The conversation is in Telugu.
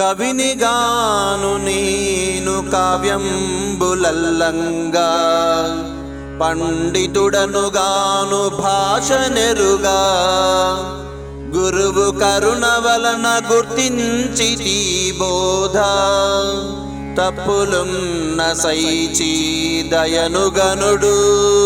కవినిగాను నేను కావ్యంబులల్లంగా. పండితుడనుగాను భాష నెరుగా గురువు కరుణ వలన గుర్తించి బోధ. తప్పులున్న సైచి దయనుగనుడు.